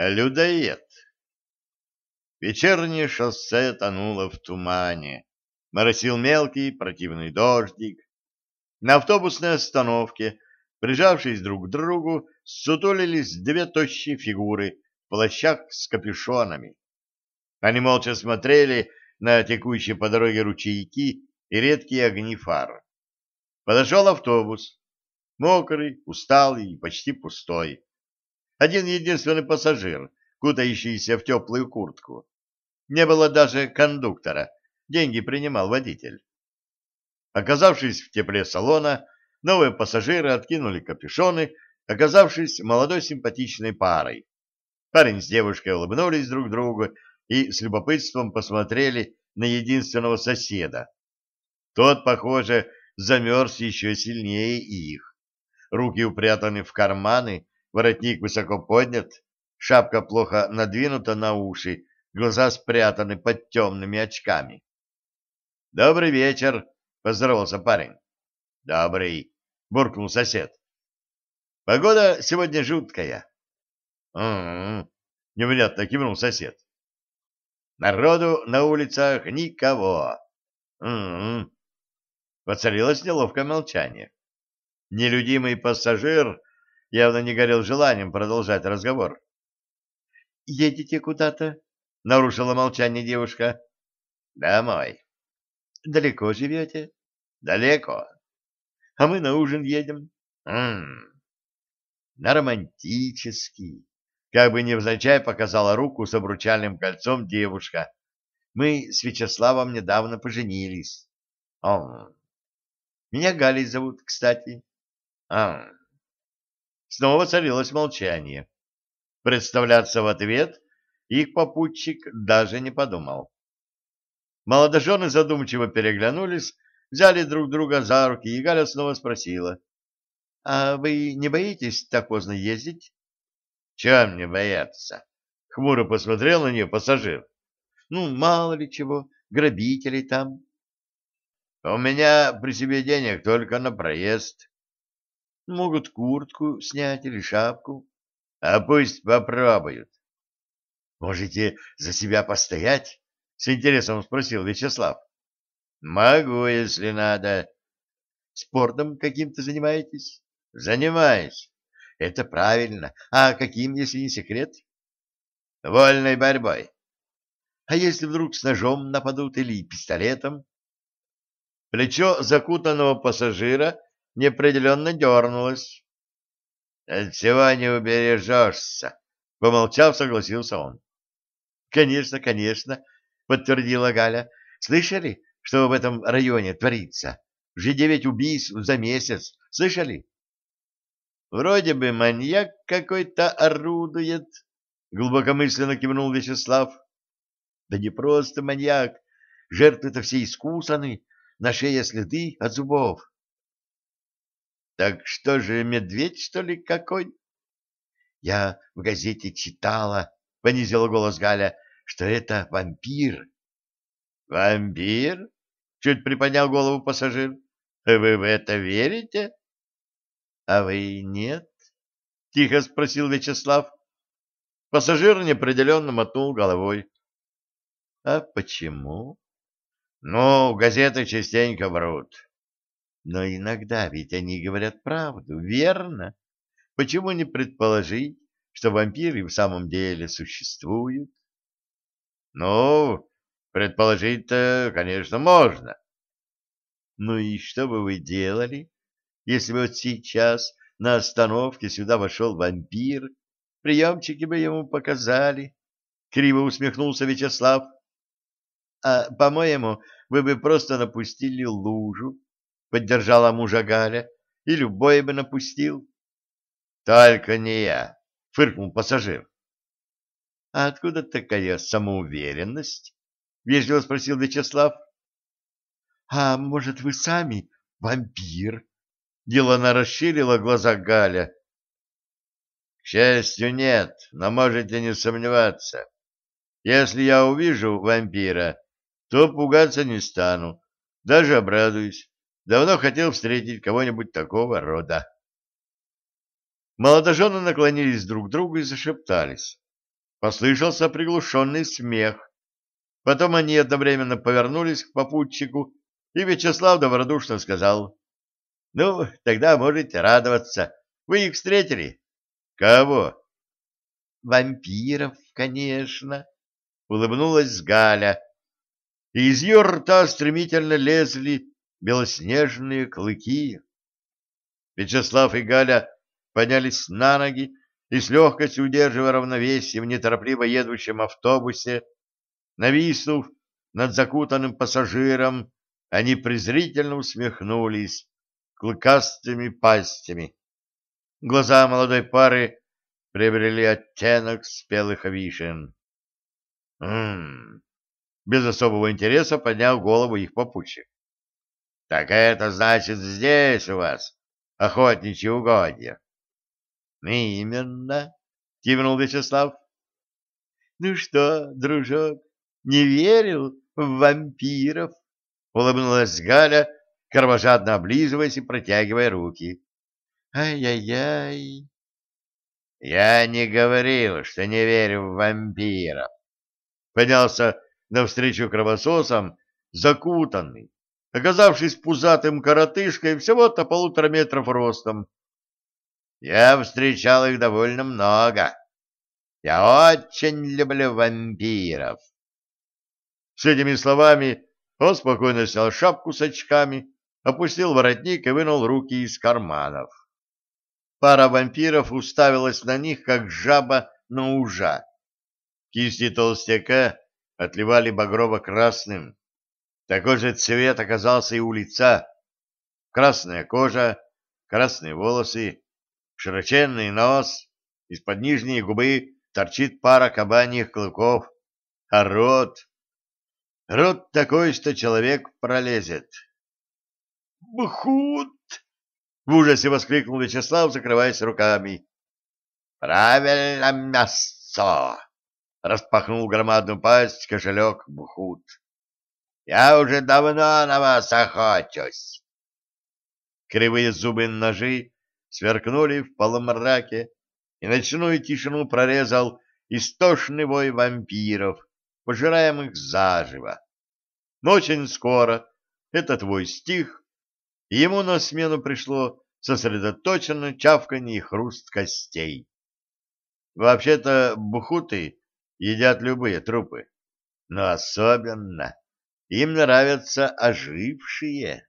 Людоед. Вечернее шоссе тонуло в тумане. Моросил мелкий противный дождик. На автобусной остановке, прижавшись друг к другу, сутулились две тощие фигуры в плащах с капюшонами. Они молча смотрели на текущие по дороге ручейки и редкие огни фар. Подошел автобус. Мокрый, усталый и почти пустой. Один единственный пассажир, кутающийся в теплую куртку. Не было даже кондуктора, деньги принимал водитель. Оказавшись в тепле салона, новые пассажиры откинули капюшоны, оказавшись молодой симпатичной парой. Парень с девушкой улыбнулись друг другу и с любопытством посмотрели на единственного соседа. Тот, похоже, замерз еще сильнее их. Руки упрятаны в карманы, воротник высоко поднят, шапка плохо надвинута на уши, глаза спрятаны под темными очками. «Добрый вечер!» — поздоровался парень. «Добрый!» — буркнул сосед. «Погода сегодня жуткая». «М-м-м!» — невнятно кивнул сосед. «Народу на улицах никого». «М-м-м!» Воцарилось неловкое молчание. Нелюдимый пассажир явно не горел желанием продолжать разговор. «Едете куда-то?» — нарушила молчание девушка. «Домой». «Далеко живете?» «Далеко». «А мы на ужин едем». «М-м-м». «На романтический». Как бы невзначай показала руку с обручальным кольцом девушка. «Мы с Вячеславом недавно поженились». «О, меня Галей зовут, кстати». «А, Снова царилось молчание. Представляться в ответ их попутчик даже не подумал. Молодожены задумчиво переглянулись, взяли друг друга за руки, и Галя снова спросила. — А вы не боитесь так поздно ездить? — Чем не бояться? — хмуро посмотрел на нее пассажир. — Ну, мало ли чего, грабителей там. — У меня при себе денег только на проезд. Могут куртку снять или шапку. А пусть попробуют. Можете за себя постоять? С интересом спросил Вячеслав. Могу, если надо. Спортом каким-то занимаетесь? Занимаюсь. Это правильно. А каким, если не секрет? Вольной борьбой. А если вдруг с ножом нападут или пистолетом? Плечо закутанного пассажира неопределенно дернулась. — От всего не убережешься, — помолчав, согласился он. — Конечно, конечно, — подтвердила Галя. — Слышали, что в этом районе творится? Уже девять убийств за месяц. Слышали? — Вроде бы маньяк какой-то орудует, — глубокомысленно кивнул Вячеслав. — Да не просто маньяк. Жертвы-то все искусаны, на шее следы от зубов. Так что же, медведь, что ли, какой? Я в газете читала, — понизила голос Галя, — что это вампир. Вампир? — чуть приподнял голову пассажир. Вы в это верите? А вы нет? — тихо спросил Вячеслав. Пассажир неопределенно мотнул головой. — А почему? — Ну, газеты частенько врут. Но иногда ведь они говорят правду, верно? Почему не предположить, что вампиры в самом деле существуют? Ну, предположить-то, конечно, можно. Ну и что бы вы делали, если бы вот сейчас на остановке сюда вошел вампир, приемчики бы ему показали? Криво усмехнулся Вячеслав. А, по-моему, вы бы просто напустили лужу — поддержала мужа Галя, — и любой бы напустил. — Только не я, — фыркнул пассажир. — А откуда такая самоуверенность? — вежливо спросил Вячеслав. — А может, вы сами вампир? — делано расширила глаза Галя. — К счастью, нет, но можете не сомневаться. Если я увижу вампира, то пугаться не стану, даже обрадуюсь. Давно хотел встретить кого-нибудь такого рода. Молодожены наклонились друг к другу и зашептались. Послышался приглушенный смех. Потом они одновременно повернулись к попутчику, и Вячеслав добродушно сказал, «Ну, тогда можете радоваться. Вы их встретили?» «Кого?» «Вампиров, конечно», — улыбнулась Галя. И из ее рта стремительно лезли белоснежные клыки. Вячеслав и Галя поднялись на ноги и с легкостью удерживая равновесие в неторопливо едущем автобусе, нависнув над закутанным пассажиром, они презрительно усмехнулись клыкастыми пастями. Глаза молодой пары приобрели оттенок спелых вишен. «М-м-м!» Без особого интереса поднял голову их попутчик. «Так это значит здесь у вас охотничьи угодья?» «Именно!» — кивнул Вячеслав. «Ну что, дружок, не верил в вампиров?» — улыбнулась Галя, кровожадно облизываясь и протягивая руки. «Ай-яй-яй!» «Я не говорил, что не верю в вампиров!» Поднялся навстречу кровососам, закутанный, оказавшись пузатым коротышкой всего-то полутора метров ростом. Я встречал их довольно много. Я очень люблю вампиров. С этими словами он спокойно снял шапку с очками, опустил воротник и вынул руки из карманов. Пара вампиров уставилась на них, как жаба на ужа. Кисти толстяка отливали багрово-красным. Такой же цвет оказался и у лица. Красная кожа, красные волосы, широченный нос, из-под нижней губы торчит пара кабаньих клыков, а рот... Рот такой, что человек пролезет. «Бхут!» — в ужасе воскликнул Вячеслав, закрываясь руками. «Правильно, мясо!» — распахнул громадную пасть кошелек Бхут. «Я уже давно на вас охочусь!» Кривые зубы ножи сверкнули в полумраке, и ночную тишину прорезал истошный вой вампиров, пожираемых заживо. Но очень скоро этот вой стих, и ему на смену пришло сосредоточенно чавканье и хруст костей. Вообще-то бухуты едят любые трупы, но особенно им нравятся ожившие.